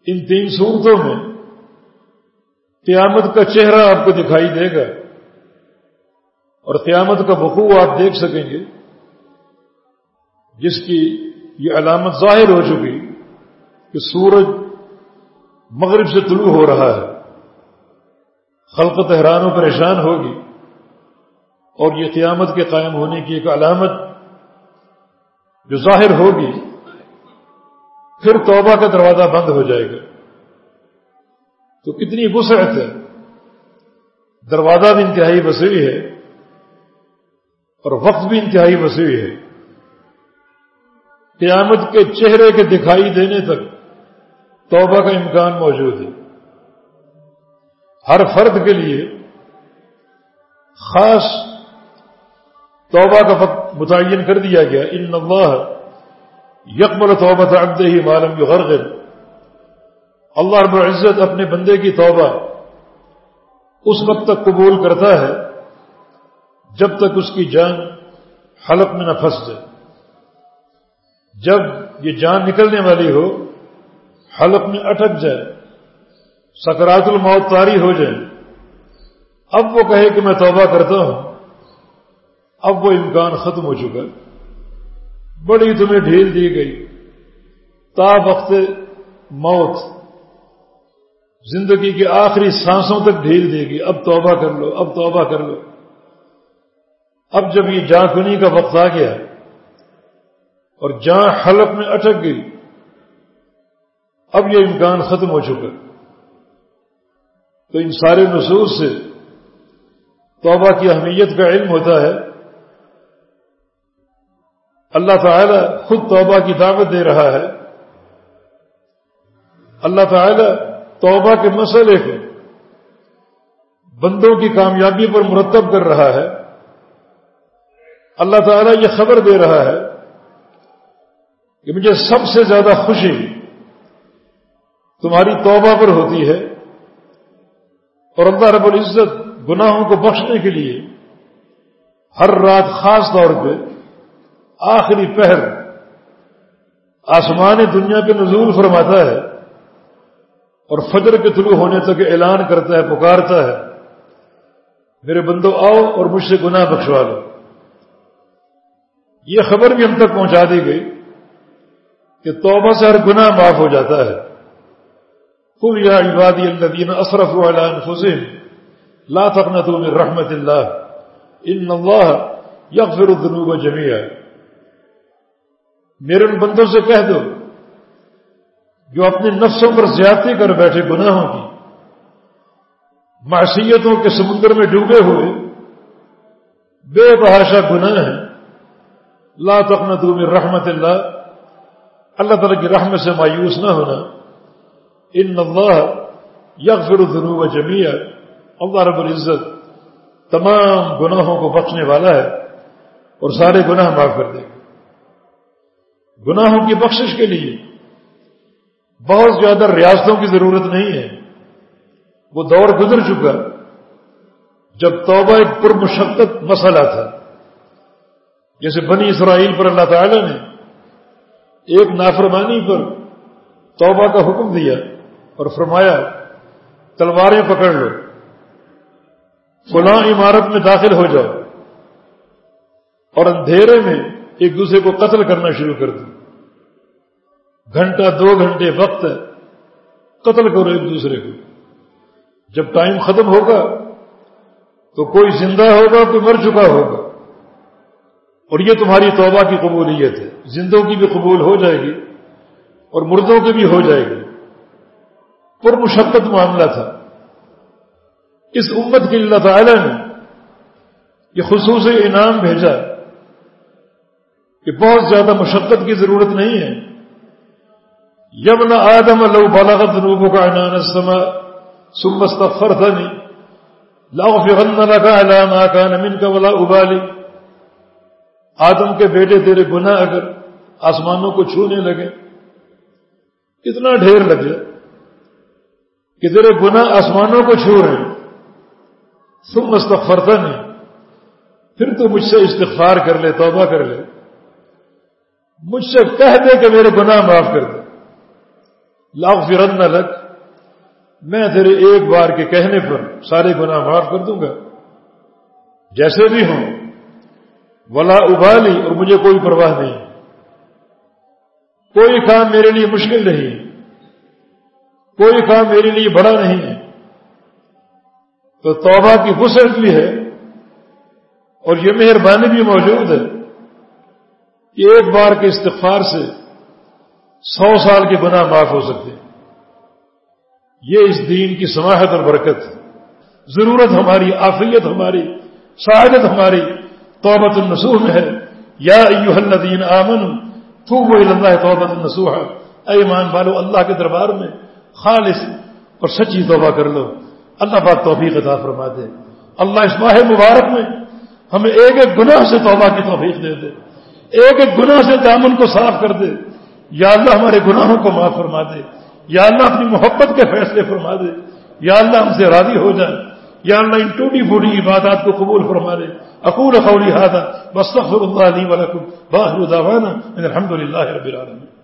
ان تین صورتوں میں قیامت کا چہرہ آپ کو دکھائی دے گا۔ اور قیامت کا وقوع آپ دیکھ سکیں گے، جس کی یہ علامت ظاہر ہو چکی کہ سورج مغرب سے طلوع ہو رہا ہے۔ خلق حیران و پریشان ہوگی اور یہ قیامت کے قائم ہونے کی ایک علامت جو ظاہر ہوگی، پھر توبہ کا دروازہ بند ہو جائے گا۔ تو کتنی وسعت ہے۔ دروازہ بھی انتہائی وسیع ہے۔ اور وقت بھی انتہائی وسیع ہے۔ قیامت کے چہرے کے دکھائی دینے تک توبہ کا امکان موجود ہے۔ ہر فرد کے لیے خاص توبہ کا وقت متعین کر دیا گیا۔ ان اللہ یکمل توبہ عبد ہی معلوم غرغ اللہ رب العزت اپنے بندے کی توبہ اس وقت تک قبول کرتا ہے۔ جب تک اس کی جان حلق میں نہ پھنس جائے۔ جب یہ جان نکلنے والی ہو، حلق میں اٹک جائے، سکرات الموت تاری ہو جائے، اب وہ کہے کہ میں توبہ کرتا ہوں، اب وہ امکان ختم ہو چکا۔ بڑی تمہیں ڈھیل دی گئی۔ تا وقت موت، زندگی کے آخری سانسوں تک ڈھیل دے گی اب توبہ کر لو، اب توبہ کر لو۔ اب جب یہ جان کنی کا وقت آ گیا اور جان حلق میں اٹک گئی، اب یہ امکان ختم ہو چکا۔ تو ان سارے نصوص سے توبہ کی اہمیت کا علم ہوتا ہے۔ اللہ تعالی خود توبہ کی دعوت دے رہا ہے۔ اللہ تعالی توبہ کے مسئلے کو بندوں کی کامیابی پر مرتب کر رہا ہے۔ اللہ تعالیٰ یہ خبر دے رہا ہے کہ مجھے سب سے زیادہ خوشی تمہاری توبہ پر ہوتی ہے اور اللہ رب العزت گناہوں کو بخشنے کے لیے ہر رات خاص طور پہ آخری پہر آسمان دنیا پہ نزول فرماتا ہے اور فجر کے طلوع ہونے تک اعلان کرتا ہے، پکارتا ہے، میرے بندو آؤ اور مجھ سے گناہ بخشوا لو۔ یہ خبر بھی ہم تک پہنچا دی گئی کہ توبہ سے ہر گناہ معاف ہو جاتا ہے۔ کل یا عبادی الدین اصرف انفسهم لا تقنطوا من رحمت اللہ ان اللہ یغفر الذنوب جميعا۔ میرے ان بندوں سے کہہ دو جو اپنے نفسوں پر زیادتی کر بیٹھے گناہوں کی، معصیتوں کے سمندر میں ڈوبے ہوئے، بے بحاشا گناہ ہیں۔ لا تقنط من رحمت اللہ اللہ تعالی کی رحمت سے مایوس نہ ہونا ان اللہ یغفر الذنوب جميعا. اللہ رب العزت تمام گناہوں کو بخشنے والا ہے اور سارے گناہ معاف کر دے گا. گناہوں کی بخشش کے لیے بہت زیادہ ریاستوں کی ضرورت نہیں ہے. وہ دور گزر چکا جب توبہ ایک پر مشقت مسئلہ تھا. جیسے بنی اسرائیل پر اللہ تعالی نے ایک نافرمانی پر توبہ کا حکم دیا اور فرمایا، تلواریں پکڑ لو، فلاں عمارت میں داخل ہو جاؤ اور اندھیرے میں ایک دوسرے کو قتل کرنا شروع کر دیں گھنٹہ، دو گھنٹے وقت ہے قتل کرو ایک دوسرے کو۔ جب ٹائم ختم ہوگا تو کوئی زندہ ہوگا، کوئی مر چکا ہوگا۔ اور یہ تمہاری توبہ کی قبولیت ہے۔ زندوں کی بھی قبول ہو جائے گی اور مردوں کی بھی ہو جائے گی۔ پر مشقت معاملہ تھا۔ اس امت کی اللہ تعالی نے یہ خصوصی انعام بھیجا کہ بہت زیادہ مشقت کی ضرورت نہیں ہے۔ یمن آدم لو بلاغت روبوں کا عنان السماء ثم استغفرتني لاغفرن لك على ما كان منك ولا ابالي آدم کے بیٹے تیرے گناہ اگر آسمانوں کو چھونے لگے، کتنا ڈھیر لگ جائے کہ تیرے گناہ آسمانوں کو چھو رہے ہیں۔ ثم استغفرتني پھر تو مجھ سے استغفار کر لے، توبہ کر لے۔ مجھ سے کہہ دے کہ میرے گناہ معاف کر دے۔ لاغ فرن نہ لگ میں تیرے ایک بار کے کہنے پر سارے گناہ معاف کر دوں گا۔ جیسے بھی ہوں ولا ابالی اور مجھے کوئی پرواہ نہیں۔ کوئی کام میرے لیے مشکل نہیں۔ کوئی کام میرے لیے بڑا نہیں۔ ہے تو توبہ کی وسعت بھی ہے۔ اور یہ مہربانی بھی موجود ہے کہ ایک بار کے استغفار سے سو سال کے گناہ معاف ہو سکتے ہیں۔ یہ اس دین کی سماحت اور برکت ضرورت ہماری آفیت ہماری شہادت ہماری۔ توبت النسوح میں ہے۔ یا ایوہ الذین آمن توبو اللہ توبت النسوح ایمان بالو اللہ کے دربار میں خالص اور سچی توبہ کر لو۔ اللہ بات توفیق عطا فرما دے۔ اللہ اس ماہ مبارک میں ہمیں ایک ایک گناہ سے توبہ کی توفیق دے دے۔ ایک ایک گناہ سے دامن کو صاف کر دے۔ یا اللہ ہمارے گناہوں کو معاف فرما دے۔ یا اللہ اپنی محبت کے فیصلے فرما دے۔ یا اللہ ہم سے راضی ہو جائے۔ یا اللہ ان ٹوٹی پھوٹی عبادات کو قبول فرما لے اقول قولی هذا، واستغفر الله لي ولكم باخر دعوانا ان الحمد لله رب العالمين۔